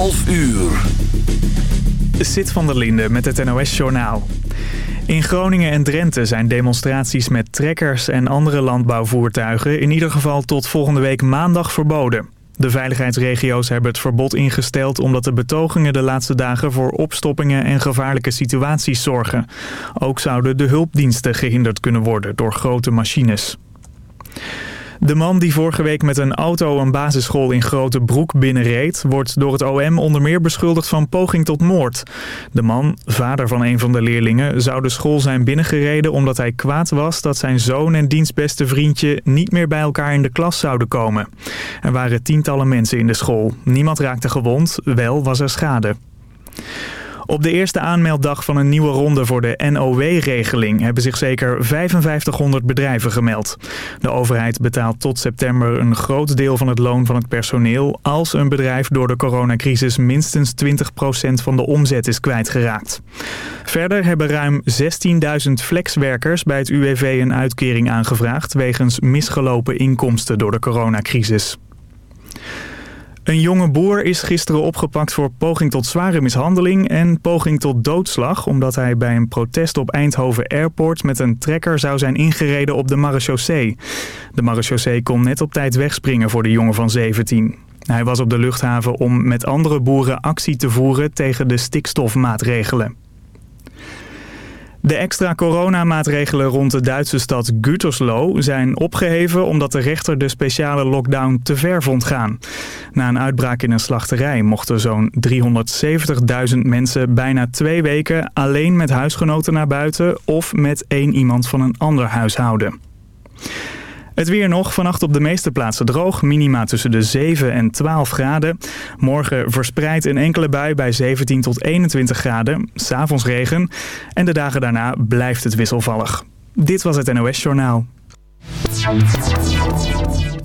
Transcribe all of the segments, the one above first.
11 uur. Zit van der Linde met het NOS-journaal. In Groningen en Drenthe zijn demonstraties met trekkers en andere landbouwvoertuigen... in ieder geval tot volgende week maandag verboden. De veiligheidsregio's hebben het verbod ingesteld omdat de betogingen de laatste dagen voor opstoppingen en gevaarlijke situaties zorgen. Ook zouden de hulpdiensten gehinderd kunnen worden door grote machines. De man die vorige week met een auto een basisschool in Grote Broek binnenreed... wordt door het OM onder meer beschuldigd van poging tot moord. De man, vader van een van de leerlingen, zou de school zijn binnengereden... omdat hij kwaad was dat zijn zoon en dienstbeste vriendje... niet meer bij elkaar in de klas zouden komen. Er waren tientallen mensen in de school. Niemand raakte gewond, wel was er schade. Op de eerste aanmelddag van een nieuwe ronde voor de NOW-regeling hebben zich zeker 5500 bedrijven gemeld. De overheid betaalt tot september een groot deel van het loon van het personeel als een bedrijf door de coronacrisis minstens 20% van de omzet is kwijtgeraakt. Verder hebben ruim 16.000 flexwerkers bij het UWV een uitkering aangevraagd wegens misgelopen inkomsten door de coronacrisis. Een jonge boer is gisteren opgepakt voor poging tot zware mishandeling en poging tot doodslag... omdat hij bij een protest op Eindhoven Airport met een trekker zou zijn ingereden op de marechaussee. De marechaussee kon net op tijd wegspringen voor de jongen van 17. Hij was op de luchthaven om met andere boeren actie te voeren tegen de stikstofmaatregelen. De extra coronamaatregelen rond de Duitse stad Gütersloh zijn opgeheven omdat de rechter de speciale lockdown te ver vond gaan. Na een uitbraak in een slachterij mochten zo'n 370.000 mensen bijna twee weken alleen met huisgenoten naar buiten of met één iemand van een ander huishouden. Het weer nog, vannacht op de meeste plaatsen droog. Minima tussen de 7 en 12 graden. Morgen verspreid een enkele bui bij 17 tot 21 graden. S'avonds regen. En de dagen daarna blijft het wisselvallig. Dit was het NOS Journaal.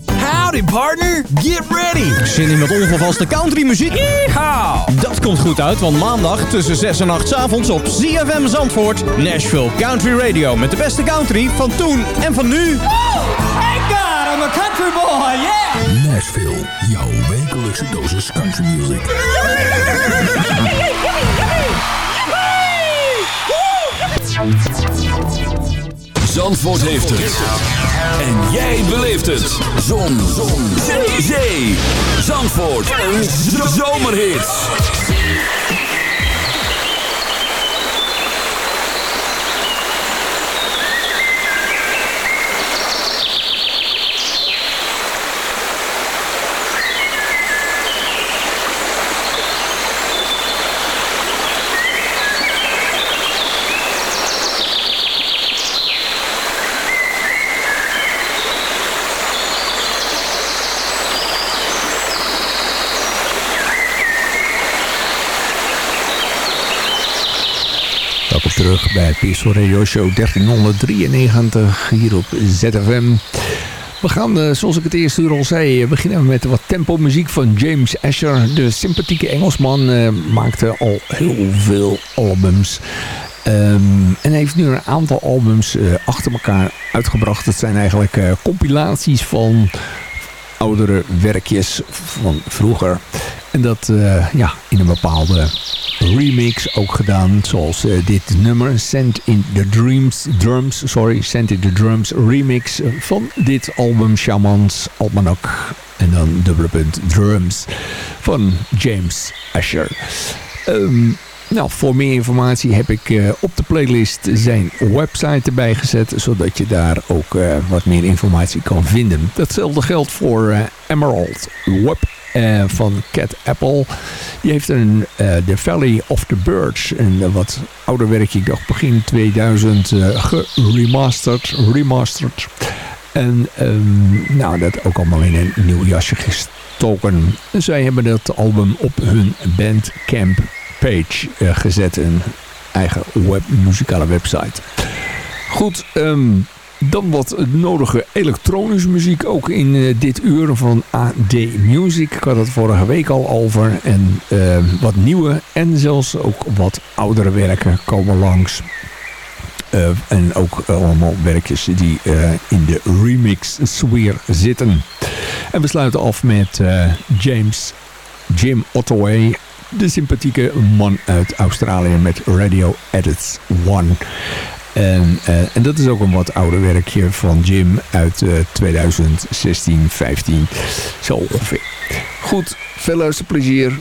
Howdy partner, get ready. Zin in met ongevaste countrymuziek? Yeehaw! Dat komt goed uit, want maandag tussen 6 en 8 avonds op ZFM Zandvoort... Nashville Country Radio met de beste country van toen en van nu. Country boy, yeah! Nashville, jouw wekelijkse dosis country music. Zandvoort heeft het. En jij beleeft het. Zon. Zon. Zee. Zee. Zandvoort. Een zomerhit. Bij Peaceful Radio Show 1393 hier op ZFM. We gaan, eh, zoals ik het eerste uur al zei, eh, beginnen met wat tempo muziek van James Asher. De sympathieke Engelsman eh, maakte al heel veel albums. Ehm, en heeft nu een aantal albums achter elkaar uitgebracht. Het zijn eigenlijk compilaties van oudere werkjes van vroeger. En dat ja, in een bepaalde remix ook gedaan. Zoals eh, dit nummer, Send in the Dreams, Drums, sorry, Send in the Drums remix van dit album Shamans Almanac. En dan dubbele punt Drums van James Asher. Ehm, nou, voor meer informatie heb ik eh, op de playlist zijn website erbij gezet, zodat je daar ook eh, wat meer informatie kan vinden. Datzelfde geldt voor Emerald Web eh, van Cat Apple. Die heeft een eh, The Valley of the Birds, een eh, wat ouder werkje, ik dacht begin 2000, eh geremasterd, remastered. En ehm, nou, dat ook allemaal in een nieuw jasje gestoken. Zij hebben dat album op hun Bandcamp page gezet. Een eigen web, muzikale website. Goed, ehm, dan wat nodige elektronische muziek ook in eh, dit uur van AD Music. Ik had het vorige week al over. En eh, wat nieuwe en zelfs ook wat oudere werken komen langs. Eh, en ook allemaal werkjes die in de remix sfeer zitten. En we sluiten af met James Jim Ottaway de sympathieke man uit Australië met Radio Edits One. En, uh, en dat is ook een wat ouder werkje van Jim uit uh, 2016, 15. Zo ongeveer. Goed, veel luisterplezier.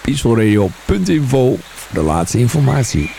Peacefulradio.info voor de laatste informatie.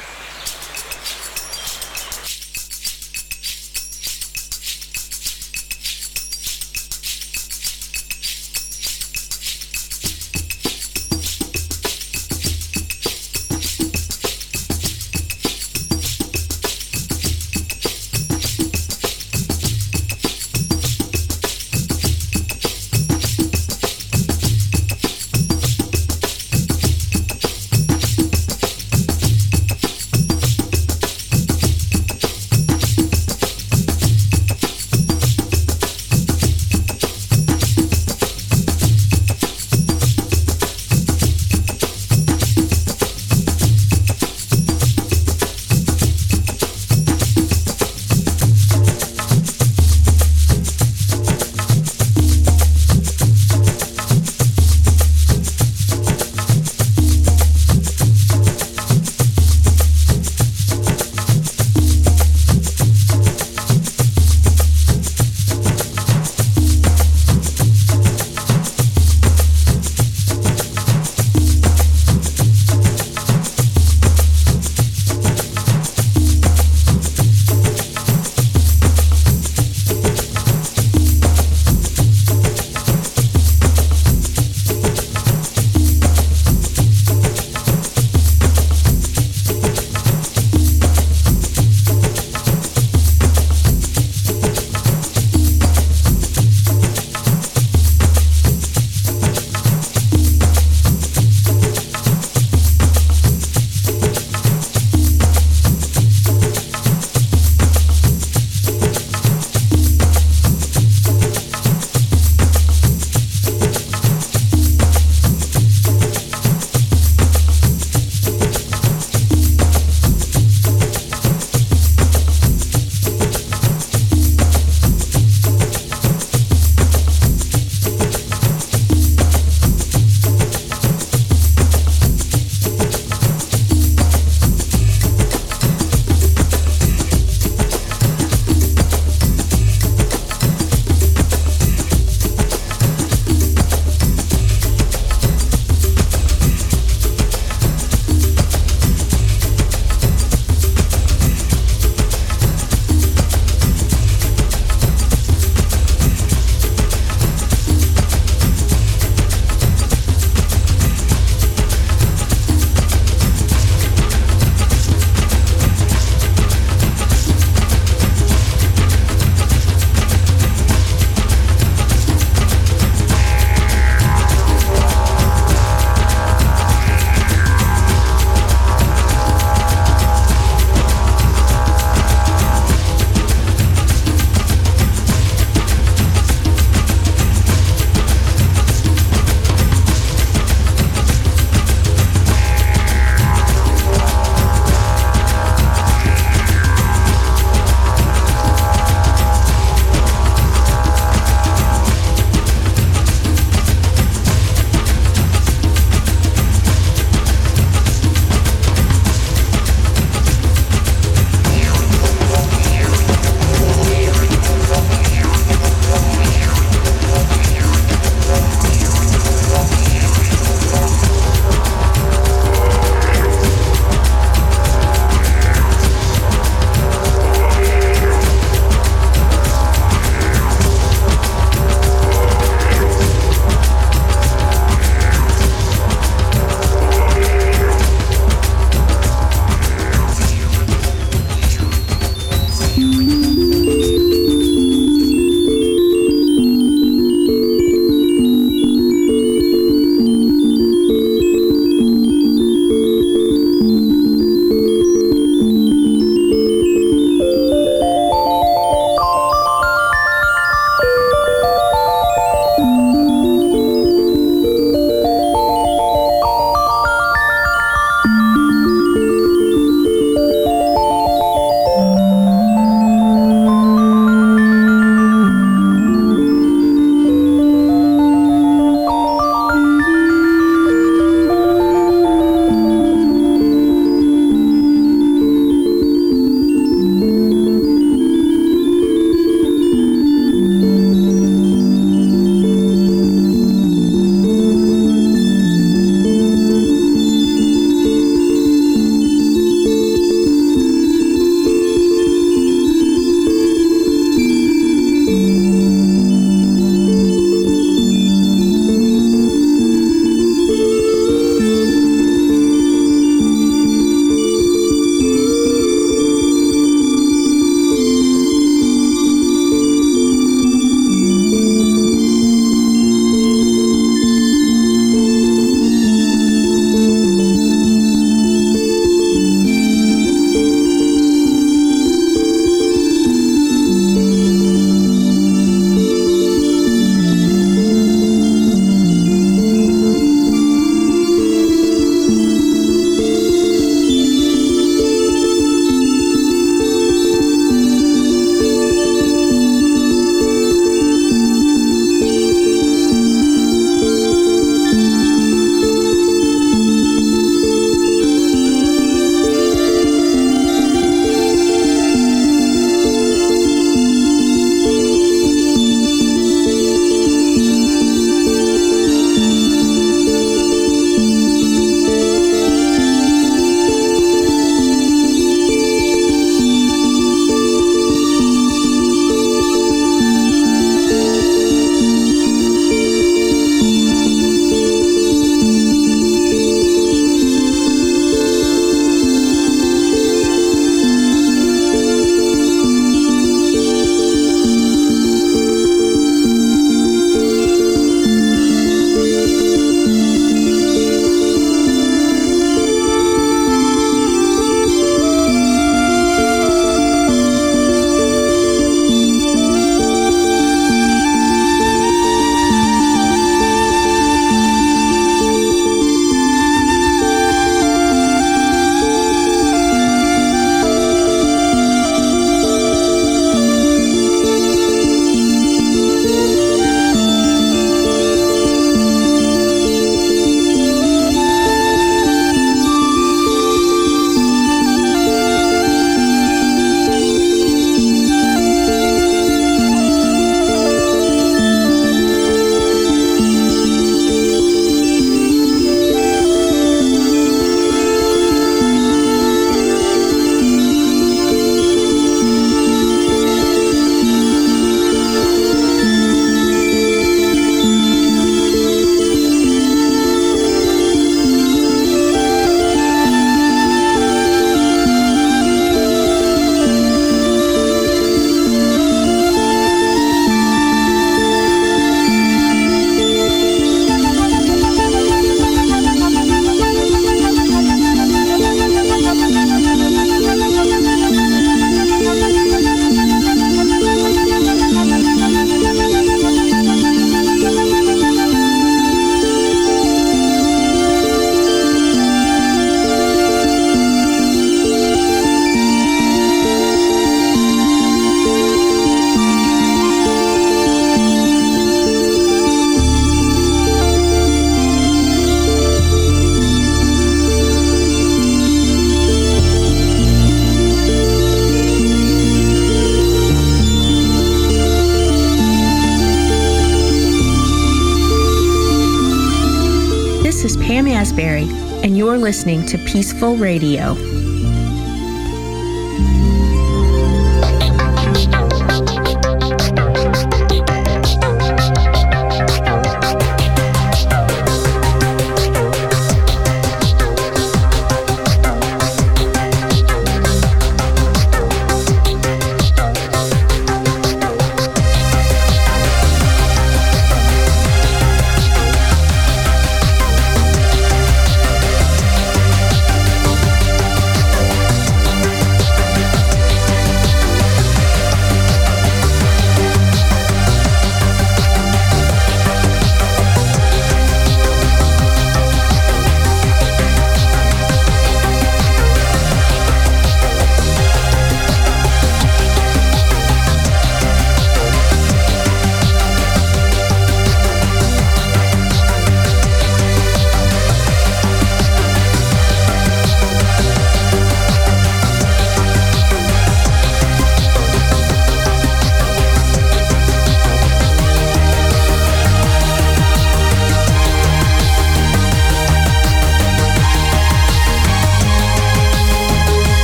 To Peaceful Radio.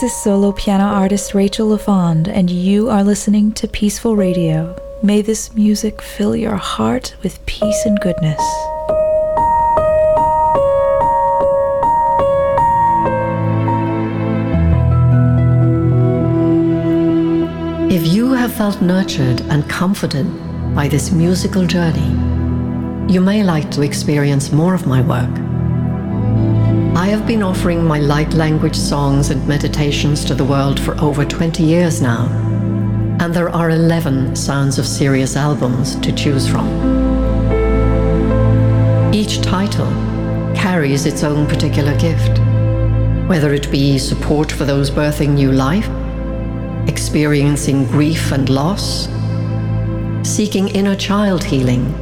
This is solo piano artist Rachel LaFond, and you are listening to Peaceful Radio. May this music fill your heart with peace and goodness. If you have felt nurtured and comforted by this musical journey, you may like to experience more of my work. I have been offering my light language songs and meditations to the world for over 20 years now, and there are 11 Sounds of Sirius albums to choose from. Each title carries its own particular gift, whether it be support for those birthing new life, experiencing grief and loss, seeking inner child healing,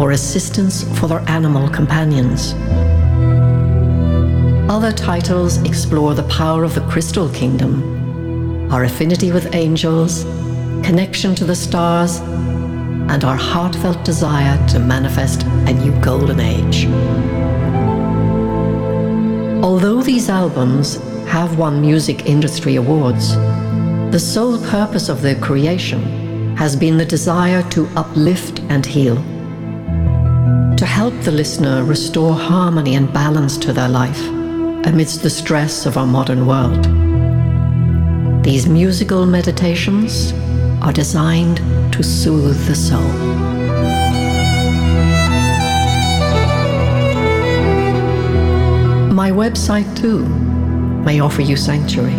or assistance for their animal companions. Other titles explore the power of the crystal kingdom, our affinity with angels, connection to the stars, and our heartfelt desire to manifest a new golden age. Although these albums have won music industry awards, the sole purpose of their creation has been the desire to uplift and heal, to help the listener restore harmony and balance to their life amidst the stress of our modern world. These musical meditations are designed to soothe the soul. My website, too, may offer you sanctuary.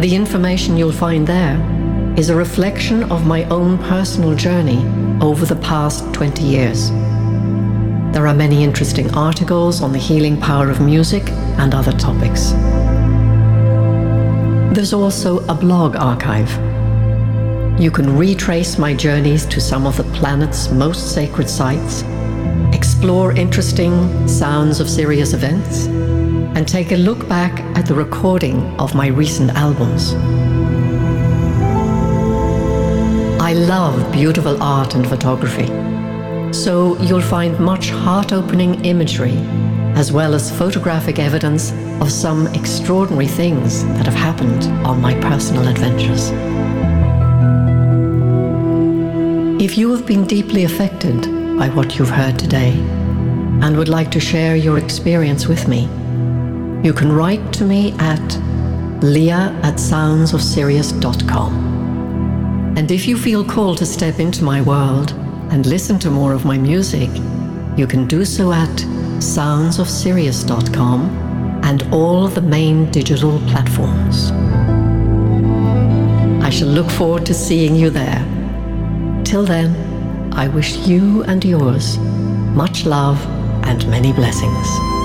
The information you'll find there is a reflection of my own personal journey over the past 20 years. There are many interesting articles on the healing power of music and other topics. There's also a blog archive. You can retrace my journeys to some of the planet's most sacred sites, explore interesting Sounds of serious events, and take a look back at the recording of my recent albums. I love beautiful art and photography, so you'll find much heart opening imagery as well as photographic evidence of some extraordinary things that have happened on my personal adventures. If you have been deeply affected by what you've heard today and would like to share your experience with me, you can write to me at leah at soundsofsirius.com. And if you feel called to step into my world and listen to more of my music, you can do so at soundsofsirius.com and all the main digital platforms. I shall look forward to seeing you there. Till then, I wish you and yours much love and many blessings.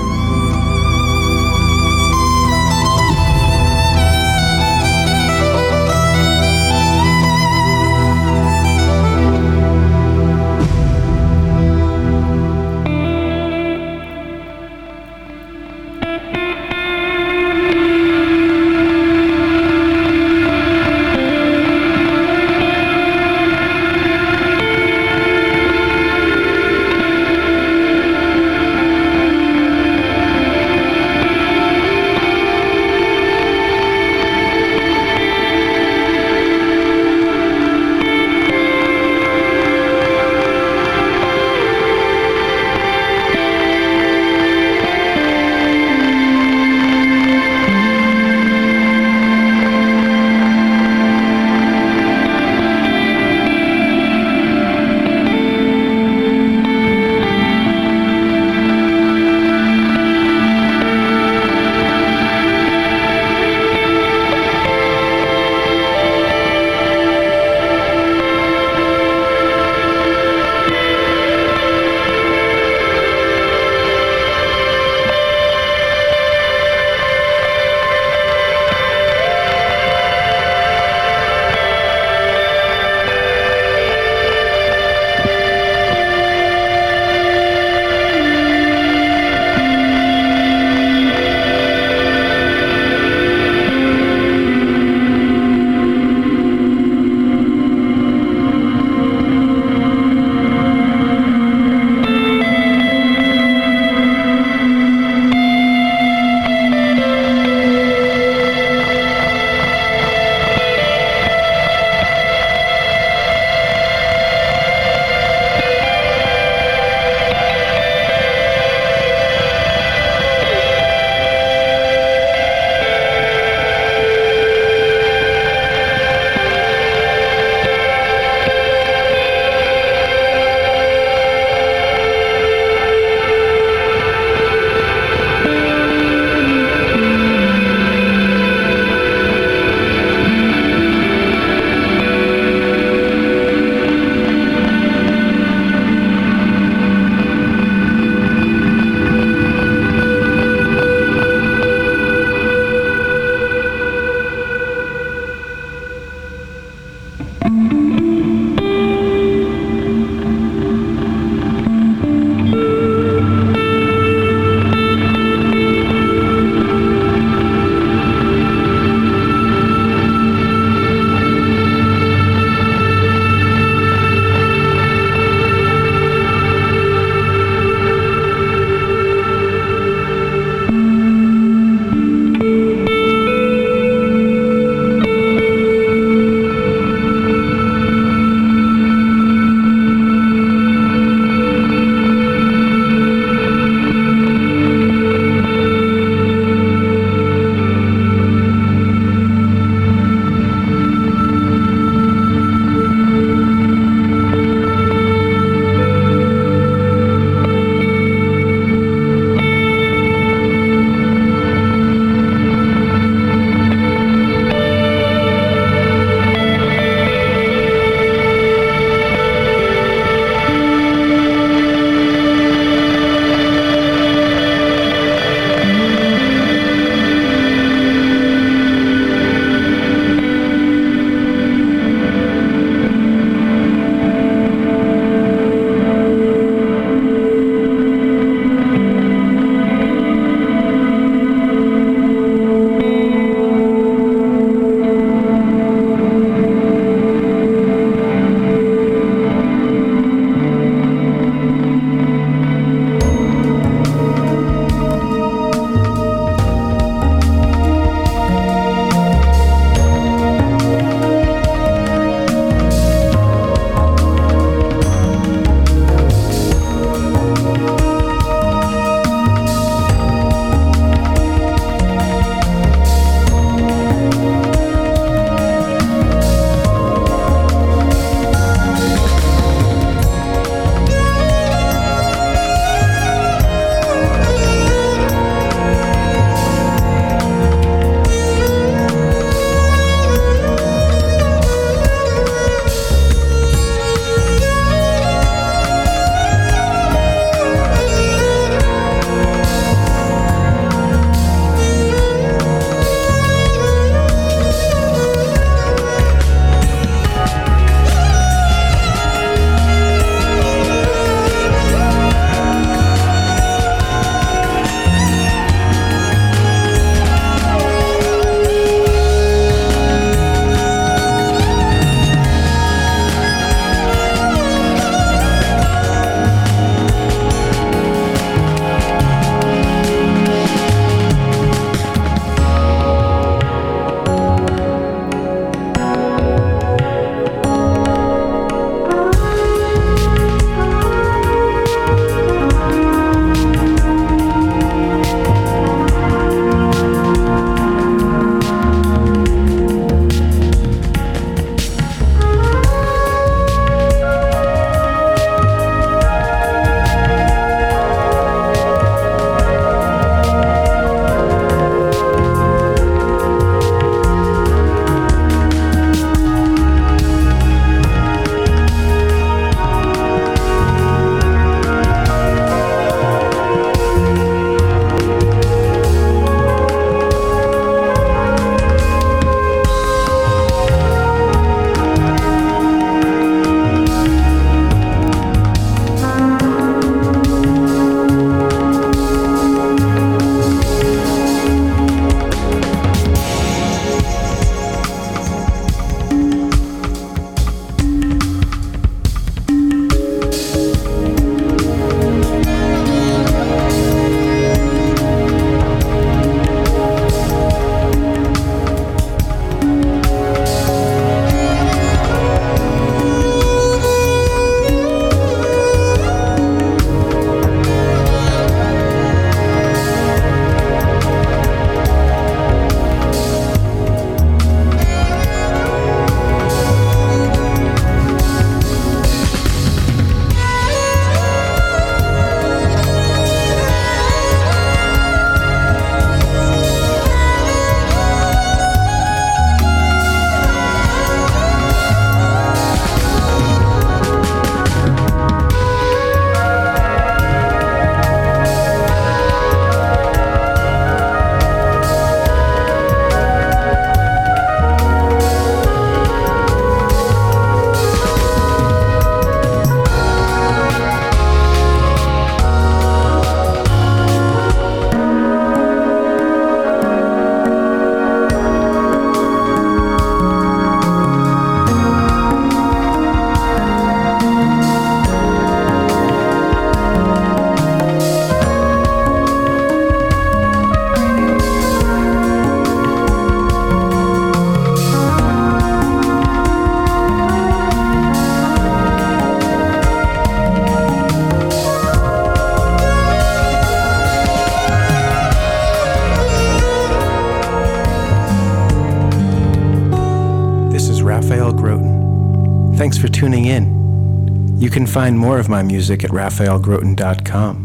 You can find more of my music at raphaelgroten.com.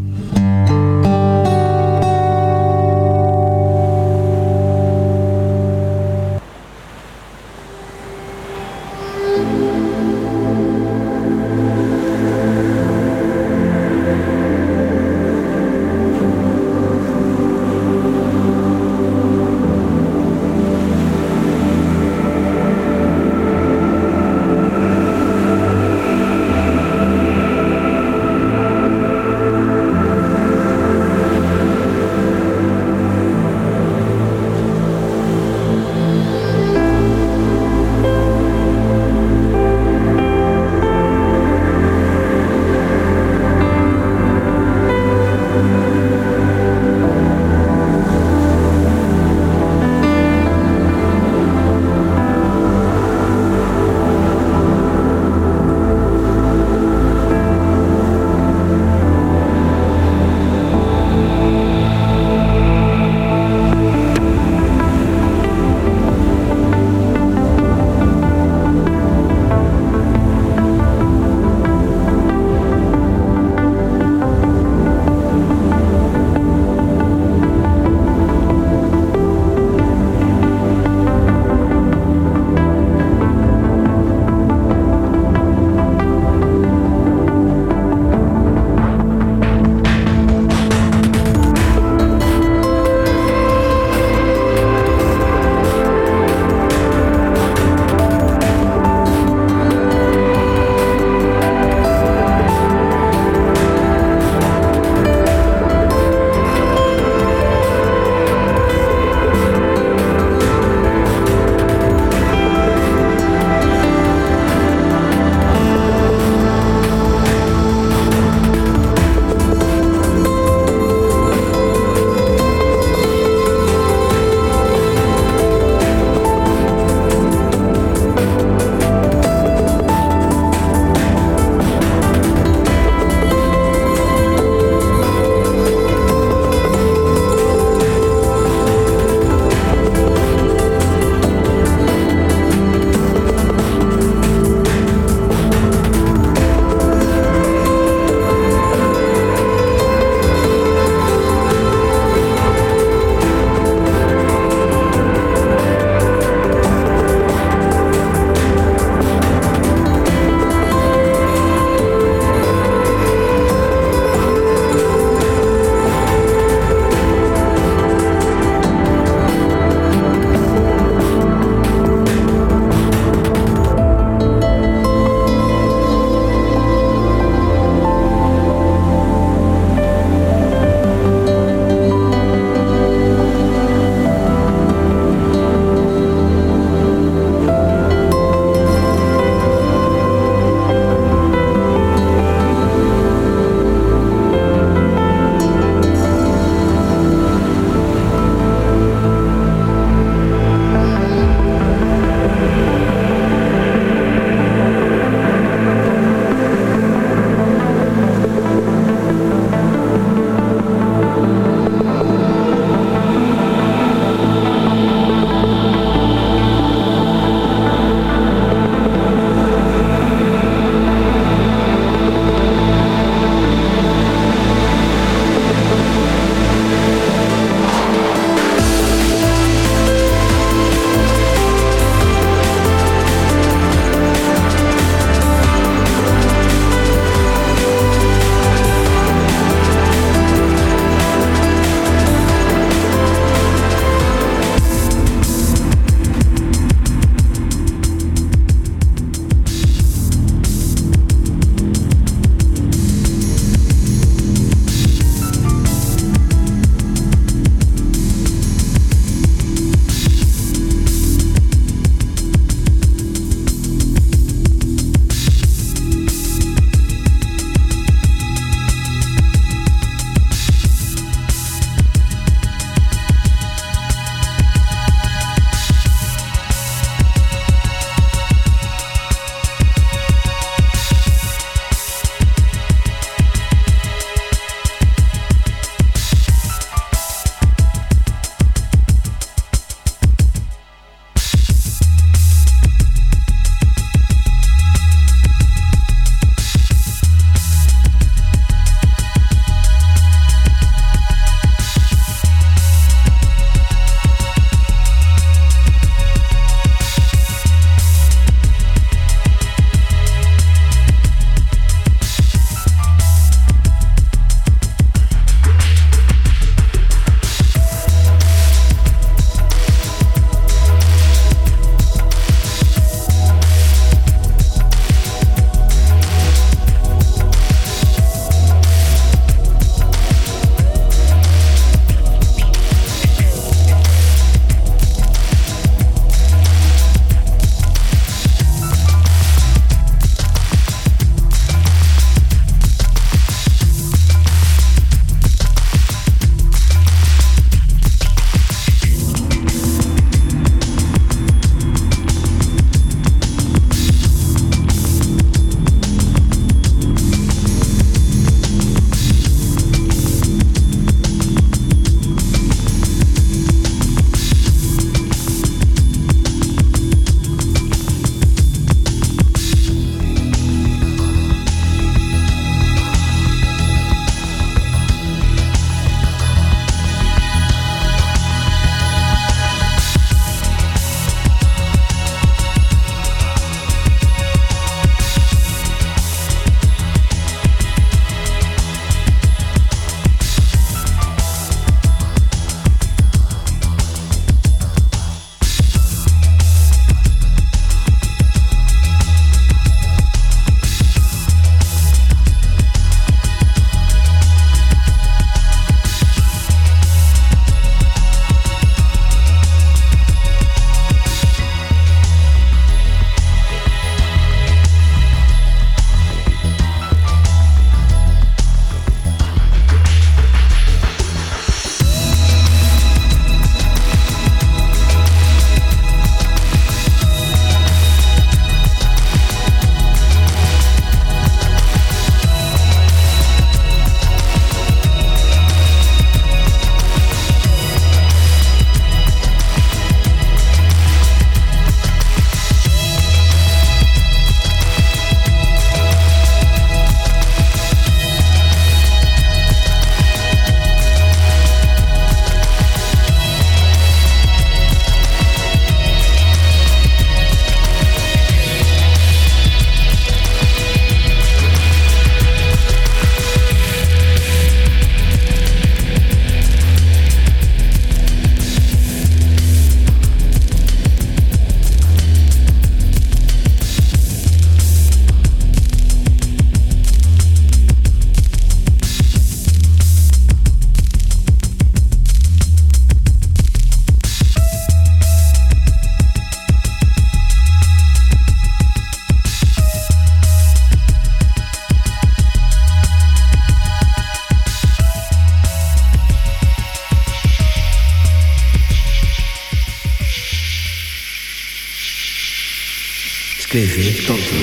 TV. Top.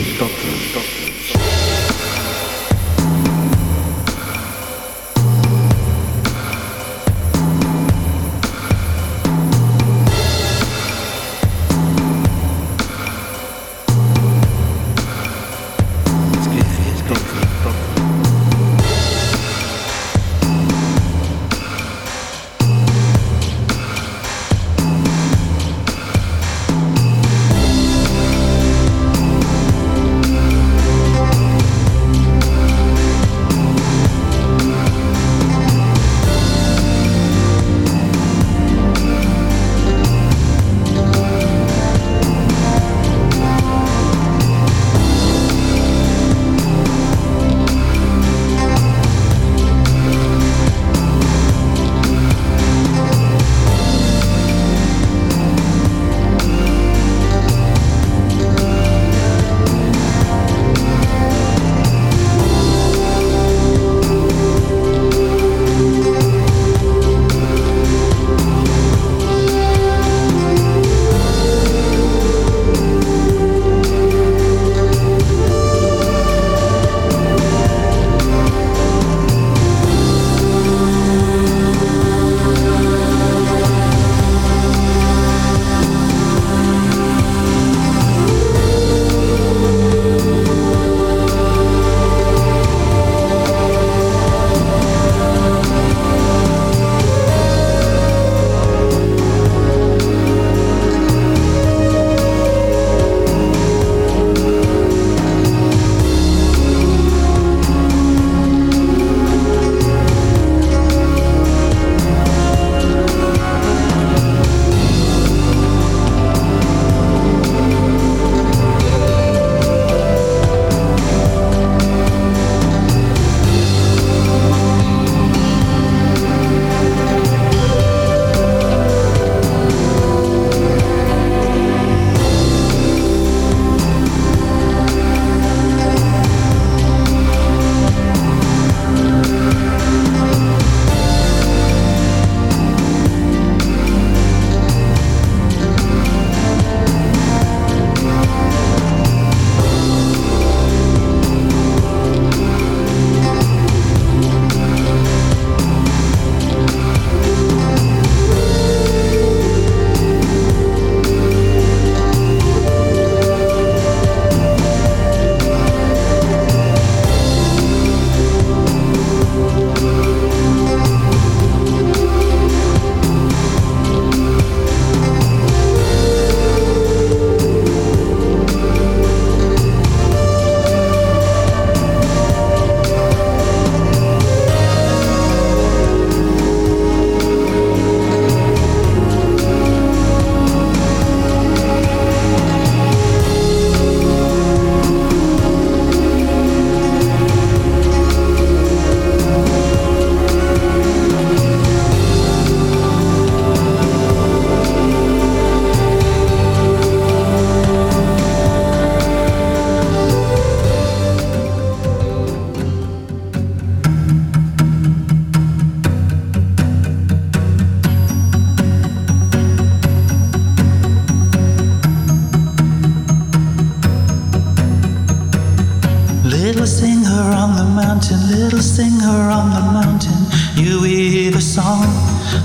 little singer on the mountain you weave the song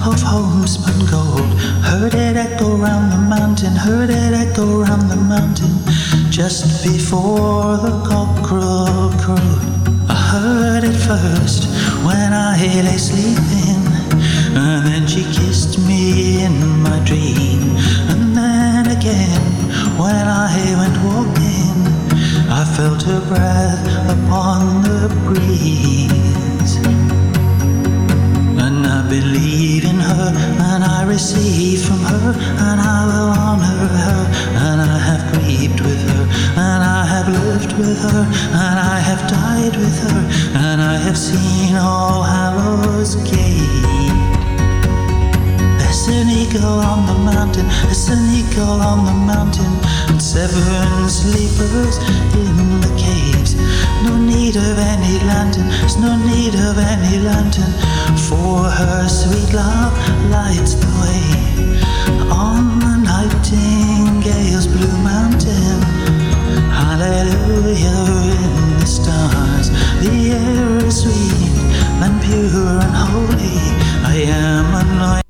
of homespun gold. Heard it echo round the mountain, heard it echo round the mountain just before the cockerel crowed. I heard it first when I lay sleeping, and then she kissed me in my dream, and then again when I went walking felt her breath upon the breeze. And I believe in her, and I receive from her, and I will honor her. And I have grieved with her, and I have lived with her, and I have died with her, and I have seen all hallows gate. There's an eagle on the mountain, there's an eagle on the mountain. Seven sleepers in the caves. No need of any lanterns, no need of any lantern. For her sweet love lights the way. On the nightingale's blue mountain. Hallelujah in the stars. The air is sweet and pure and holy. I am anointed.